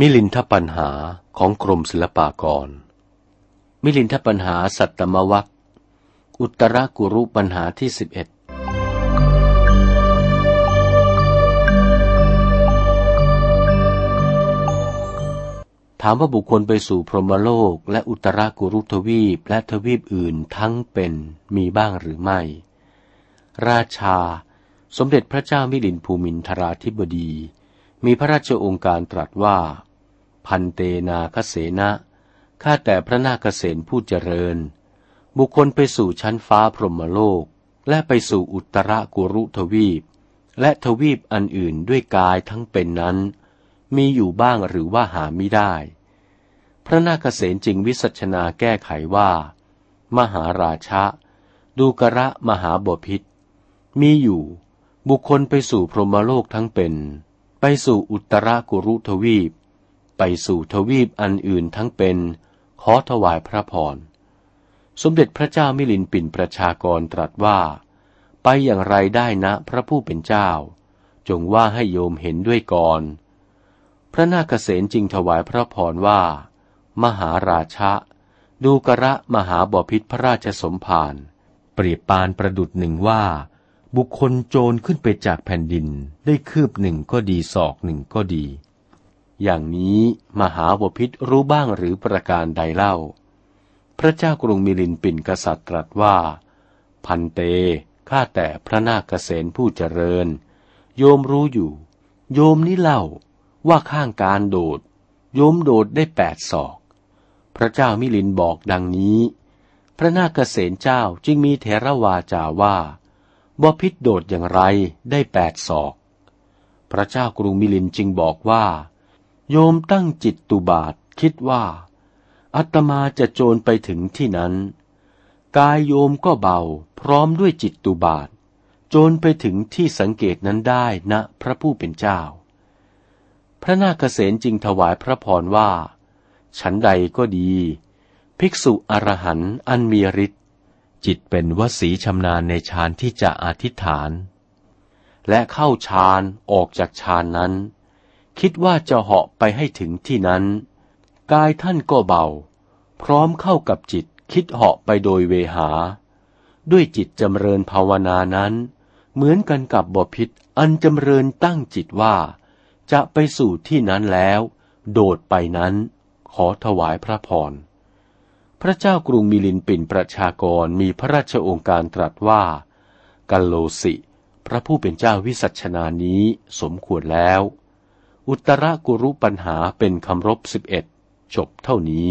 มิลินทปัญหาของกรมศิลปากร มิลินทปัญหาสัตตมวัคอุตรกุรุปัญหาที่สิบเอ็ดถามว่าบุคคลไปสู่พรหมโลก และอุตรกุรุทวีปและทวีปอื่นทั้งเป็นมีบ้างหรือไม่ ราชา สมเด็จพระเจ้ามิลินภูมินทราธิบดี มีพระราชองค์การตรัสว่า พันเตนาคเสนะข้าแต่พระนาคเษนผู้เจริญ บุคคลไปสู่ชั้นฟ้าพรหมโลก และไปสู่อุตรกุรุทวีป และทวีปอันอื่นด้วยกายทั้งเป็นนั้น มีอยู่บ้างหรือว่าหาไม่ได้ พระนาคเษนจึงวิสัชนาแก้ไขว่า มหาราชะดูกระมหาบพิษมีอยู่ บุคคลไปสู่พรหมโลกทั้งเป็น ไปสู่อุตรกุรุทวีป ไปสู่ทวีปอันอื่นทั้งเป็น ขอถวายพระพร สมเด็จพระเจ้ามิลินปินประชากรตรัสว่า ไปอย่างไรได้นะพระผู้เป็นเจ้า จงว่าให้โยมเห็นด้วยก่อน พระนาคเษนจึงถวายพระพรว่า มหาราชะ ดูกระมหาบพิษพระราชสมภารเปรียบปานประดุดหนึ่งว่า บุคคลโจรขึ้นไปจากแผ่นดินได้คืบหนึ่งก็ดีศอกหนึ่งก็ดี อย่างนี้มหาวพิษรู้บ้างหรือประการใดเล่า พระเจ้ากรุงมิลินปินกษัตริย์ตรัสว่า พันเต ข้าแต่พระนาคเษนผู้เจริญ โยมรู้อยู่ โยมนี้เล่าว่าข้างการโดด โยมโดดได้แปดศอก พระเจ้ามิลินบอกดังนี้ พระนาคเษนเจ้าจึงมีเทระวาจาว่าบพิษโดดอย่างไรได้แปดศอก พระเจ้ากรุงมิลินจึงบอกว่า โยมตั้งจิตตุบาทคิดว่าอัตมาจะโจรไปถึงที่นั้น กายโยมก็เบา พร้อมด้วยจิตตุบาท โจรไปถึงที่สังเกตนั้นได้นะพระผู้เป็นเจ้า พระนาคเษนจึงถวายพระพรว่า ฉันใดก็ดี ภิกษุอรหันต์อันมีฤทธิ์จิตเป็นวสีชำนาญในฌานที่จะอธิษฐาน และเข้าฌานออกจากฌานนั้น คิดว่าจะเหาะไปให้ถึงที่นั้น กายท่านก็เบา พร้อมเข้ากับจิตคิดเหาะไปโดยเวหา ด้วยจิตจำเริญภาวนานั้น เหมือนกันกับบพิษอันจำเริญตั้งจิตว่า จะไปสู่ที่นั้นแล้ว โดดไปนั้น ขอถวายพระพร พระเจ้ากรุงมิลินปินประชากรมีพระราชองค์การตรัสว่า กัลโลสิ พระผู้เป็นเจ้าวิสัชนานี้สมควรแล้ว อุตรกุรุปัญหาเป็นคำรบสิบเอ็ดจบเท่านี้